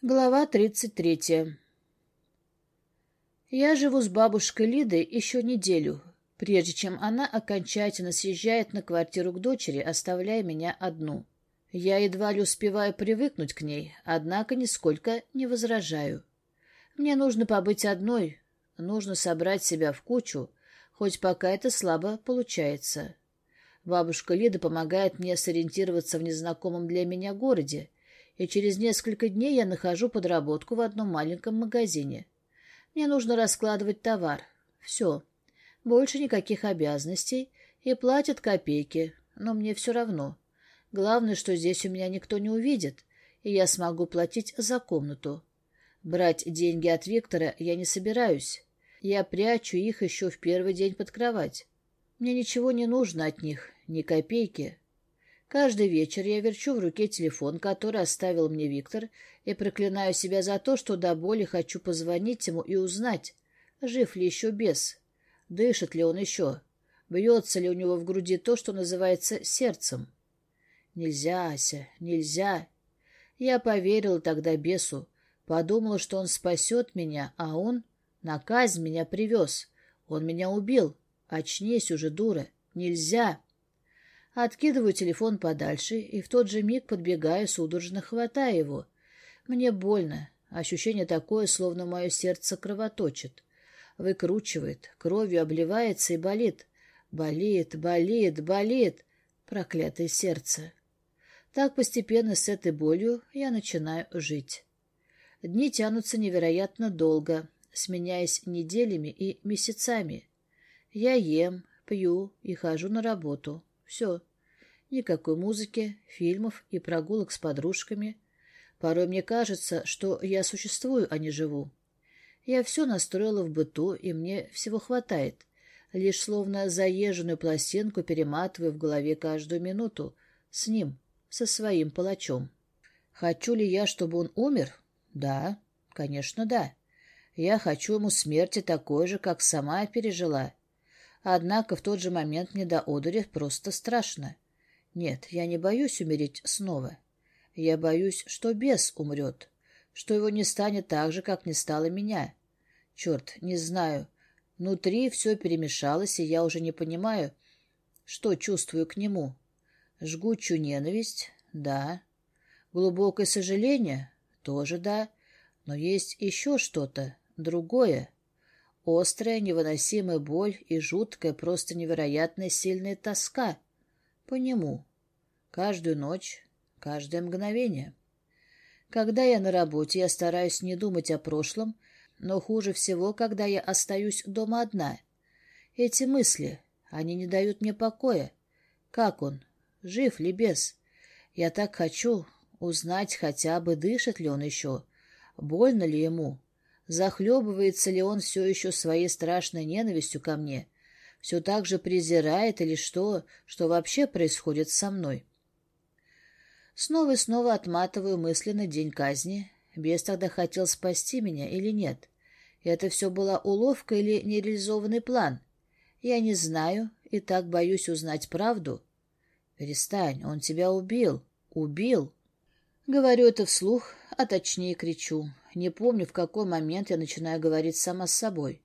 Глава тридцать третья. Я живу с бабушкой Лидой еще неделю, прежде чем она окончательно съезжает на квартиру к дочери, оставляя меня одну. Я едва ли успеваю привыкнуть к ней, однако нисколько не возражаю. Мне нужно побыть одной, нужно собрать себя в кучу, хоть пока это слабо получается. Бабушка Лида помогает мне сориентироваться в незнакомом для меня городе, и через несколько дней я нахожу подработку в одном маленьком магазине. Мне нужно раскладывать товар. Все. Больше никаких обязанностей, и платят копейки, но мне все равно. Главное, что здесь у меня никто не увидит, и я смогу платить за комнату. Брать деньги от Виктора я не собираюсь. Я прячу их еще в первый день под кровать. Мне ничего не нужно от них, ни копейки. Каждый вечер я верчу в руке телефон, который оставил мне Виктор, и проклинаю себя за то, что до боли хочу позвонить ему и узнать, жив ли еще бес, дышит ли он еще, бьется ли у него в груди то, что называется сердцем. Нельзя, Ася, нельзя. Я поверила тогда бесу, подумала, что он спасет меня, а он на казнь меня привез. Он меня убил. Очнись уже, дура. Нельзя. Откидываю телефон подальше и в тот же миг подбегаю, судорожно хватая его. Мне больно. Ощущение такое, словно мое сердце кровоточит. Выкручивает, кровью обливается и болит. Болит, болит, болит. Проклятое сердце. Так постепенно с этой болью я начинаю жить. Дни тянутся невероятно долго, сменяясь неделями и месяцами. Я ем, пью и хожу на работу. Все. Никакой музыки, фильмов и прогулок с подружками. Порой мне кажется, что я существую, а не живу. Я все настроила в быту, и мне всего хватает. Лишь словно заезженную пластинку перематываю в голове каждую минуту. С ним, со своим палачом. Хочу ли я, чтобы он умер? Да, конечно, да. Я хочу ему смерти такой же, как сама пережила. Однако в тот же момент мне до одури просто страшно. Нет, я не боюсь умереть снова. Я боюсь, что бес умрет, что его не станет так же, как не стало меня. Черт, не знаю. Внутри все перемешалось, и я уже не понимаю, что чувствую к нему. Жгучую ненависть? Да. Глубокое сожаление? Тоже да. Но есть еще что-то, другое. Острая, невыносимая боль и жуткая, просто невероятная сильная тоска. По нему. Каждую ночь, каждое мгновение. Когда я на работе, я стараюсь не думать о прошлом, но хуже всего, когда я остаюсь дома одна. Эти мысли, они не дают мне покоя. Как он? Жив ли без? Я так хочу узнать хотя бы, дышит ли он еще, больно ли ему, захлебывается ли он все еще своей страшной ненавистью ко мне, все так же презирает или что, что вообще происходит со мной. Снова и снова отматываю мысленно день казни. Бес тогда хотел спасти меня или нет? Это все была уловка или нереализованный план? Я не знаю и так боюсь узнать правду. Перестань, он тебя убил. Убил. Говорю это вслух, а точнее кричу. Не помню, в какой момент я начинаю говорить сама с собой.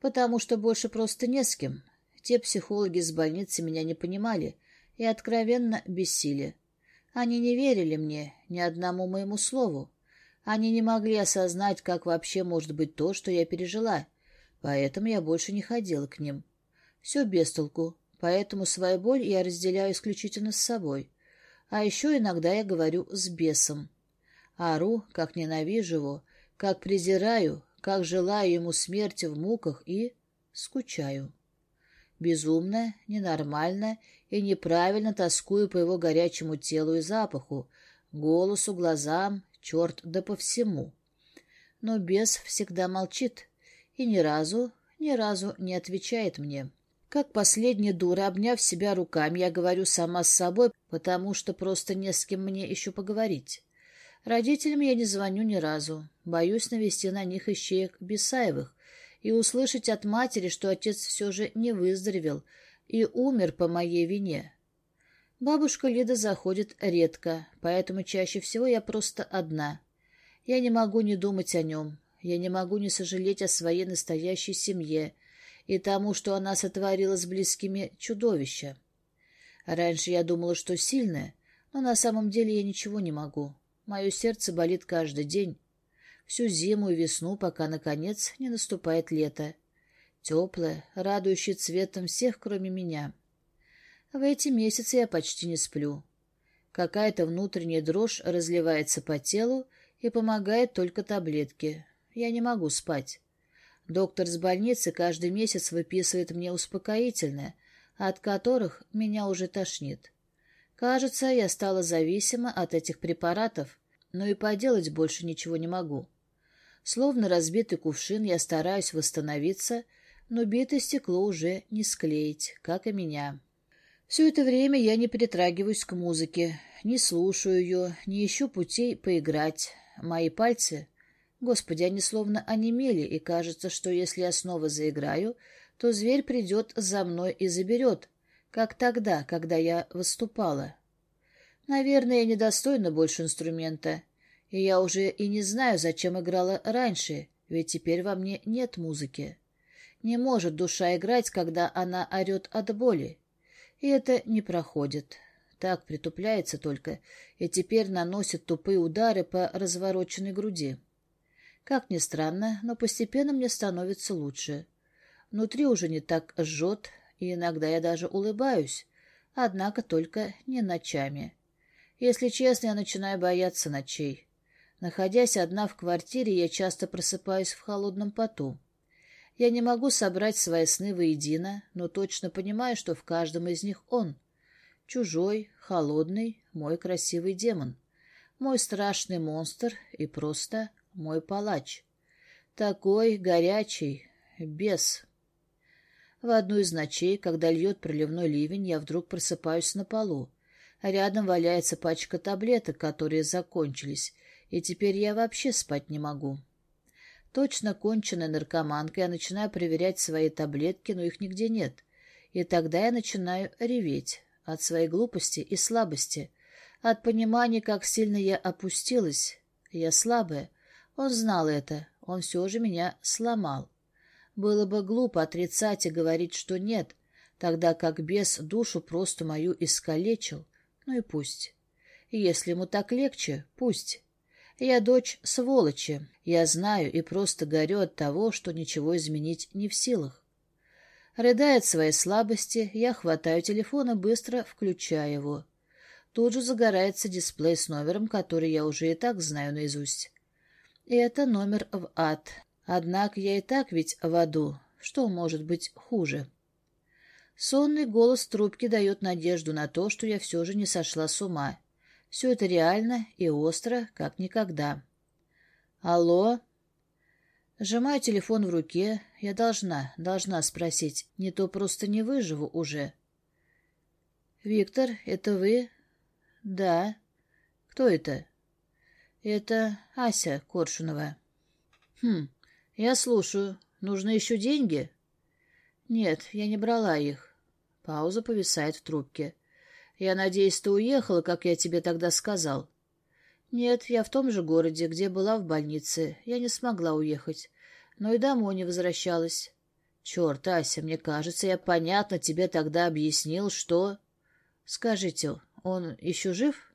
Потому что больше просто не с кем. Те психологи с больницы меня не понимали и откровенно бессили. Они не верили мне, ни одному моему слову. Они не могли осознать, как вообще может быть то, что я пережила. Поэтому я больше не ходила к ним. Все без толку, поэтому свою боль я разделяю исключительно с собой. А еще иногда я говорю с бесом. Ору, как ненавижу его, как презираю, как желаю ему смерти в муках и скучаю. Безумно, ненормально и неправильно тоскую по его горячему телу и запаху, голосу, глазам, черт да по всему. Но бес всегда молчит и ни разу, ни разу не отвечает мне. Как последняя дура, обняв себя руками, я говорю сама с собой, потому что просто не с кем мне еще поговорить. Родителям я не звоню ни разу, боюсь навести на них ищеек Бесаевых, и услышать от матери, что отец все же не выздоровел и умер по моей вине. Бабушка Лида заходит редко, поэтому чаще всего я просто одна. Я не могу не думать о нем. Я не могу не сожалеть о своей настоящей семье и тому, что она сотворила с близкими чудовища. Раньше я думала, что сильная, но на самом деле я ничего не могу. Мое сердце болит каждый день. Всю зиму и весну, пока, наконец, не наступает лето. Теплое, радующее цветом всех, кроме меня. В эти месяцы я почти не сплю. Какая-то внутренняя дрожь разливается по телу и помогает только таблетки. Я не могу спать. Доктор с больницы каждый месяц выписывает мне успокоительное, от которых меня уже тошнит. Кажется, я стала зависима от этих препаратов, но и поделать больше ничего не могу. Словно разбитый кувшин, я стараюсь восстановиться, но битое стекло уже не склеить, как и меня. Все это время я не притрагиваюсь к музыке, не слушаю ее, не ищу путей поиграть. Мои пальцы... Господи, они словно онемели, и кажется, что если я снова заиграю, то зверь придет за мной и заберет, как тогда, когда я выступала. Наверное, я недостойна больше инструмента, и я уже и не знаю, зачем играла раньше, ведь теперь во мне нет музыки. Не может душа играть, когда она орет от боли. И это не проходит. Так притупляется только, и теперь наносит тупые удары по развороченной груди. Как ни странно, но постепенно мне становится лучше. Внутри уже не так жжет, и иногда я даже улыбаюсь, однако только не ночами. Если честно, я начинаю бояться ночей. Находясь одна в квартире, я часто просыпаюсь в холодном поту. Я не могу собрать свои сны воедино, но точно понимаю, что в каждом из них он. Чужой, холодный, мой красивый демон. Мой страшный монстр и просто мой палач. Такой горячий, бес. В одну из ночей, когда льет проливной ливень, я вдруг просыпаюсь на полу. Рядом валяется пачка таблеток, которые закончились, и теперь я вообще спать не могу. Точно конченная наркоманка, я начинаю проверять свои таблетки, но их нигде нет. И тогда я начинаю реветь от своей глупости и слабости, от понимания, как сильно я опустилась. Я слабая. Он знал это. Он все же меня сломал. Было бы глупо отрицать и говорить, что нет, тогда как бес душу просто мою искалечил. Ну и пусть. Если ему так легче, пусть. Я дочь сволочи. Я знаю и просто горю от того, что ничего изменить не в силах. Рыдая от своей слабости, я хватаю телефон и быстро включаю его. Тут же загорается дисплей с номером, который я уже и так знаю наизусть. И это номер в ад. Однако я и так ведь в аду. Что может быть хуже? Сонный голос трубки дает надежду на то, что я все же не сошла с ума. Все это реально и остро, как никогда. «Алло?» Сжимаю телефон в руке. Я должна, должна спросить. Не то просто не выживу уже. «Виктор, это вы?» «Да». «Кто это?» «Это Ася Коршунова». «Хм, я слушаю. Нужны еще деньги?» «Нет, я не брала их». Пауза повисает в трубке. «Я надеюсь, ты уехала, как я тебе тогда сказал». «Нет, я в том же городе, где была в больнице. Я не смогла уехать, но и домой не возвращалась». «Черт, Ася, мне кажется, я понятно тебе тогда объяснил, что...» «Скажите, он еще жив?»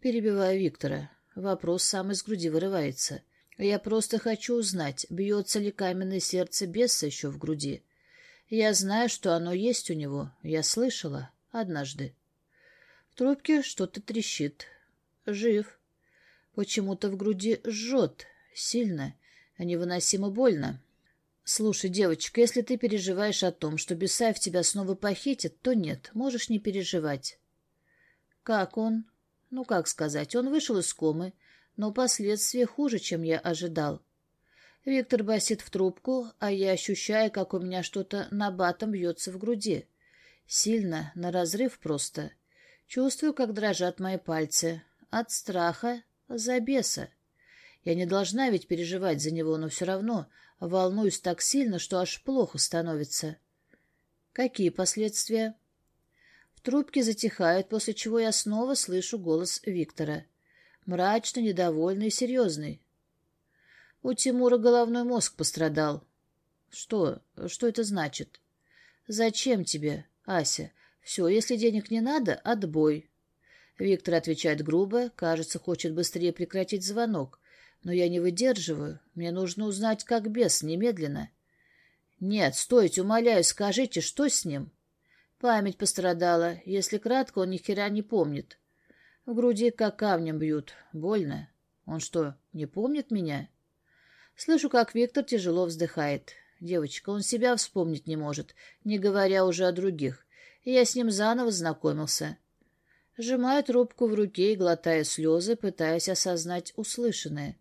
Перебиваю Виктора. Вопрос сам из груди вырывается. Я просто хочу узнать, бьется ли каменное сердце беса еще в груди. Я знаю, что оно есть у него. Я слышала однажды. В трубке что-то трещит. Жив. Почему-то в груди жжет. Сильно. Невыносимо больно. Слушай, девочка, если ты переживаешь о том, что Бесаев тебя снова похитит, то нет, можешь не переживать. Как он? Ну, как сказать, он вышел из комы, но последствия хуже, чем я ожидал. Виктор басит в трубку, а я ощущаю, как у меня что-то на батом бьется в груди. Сильно, на разрыв просто. Чувствую, как дрожат мои пальцы. От страха, за беса. Я не должна ведь переживать за него, но все равно волнуюсь так сильно, что аж плохо становится. Какие последствия? В трубке затихает, после чего я снова слышу голос Виктора. Мрачно, недовольный и серьезный. У Тимура головной мозг пострадал. Что? Что это значит? Зачем тебе, Ася? Все, если денег не надо, отбой. Виктор отвечает грубо, кажется, хочет быстрее прекратить звонок. Но я не выдерживаю. Мне нужно узнать, как бес, немедленно. Нет, стойте, умоляю, скажите, что с ним? Память пострадала. Если кратко, он ни хера не помнит. В груди как камнем бьют. Больно. Он что, не помнит меня? Слышу, как Виктор тяжело вздыхает. Девочка, он себя вспомнить не может, не говоря уже о других. Я с ним заново знакомился. Сжимаю трубку в руке и глотая слезы, пытаясь осознать услышанное.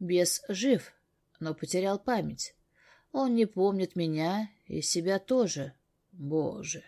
Бес жив, но потерял память. Он не помнит меня и себя тоже. Боже!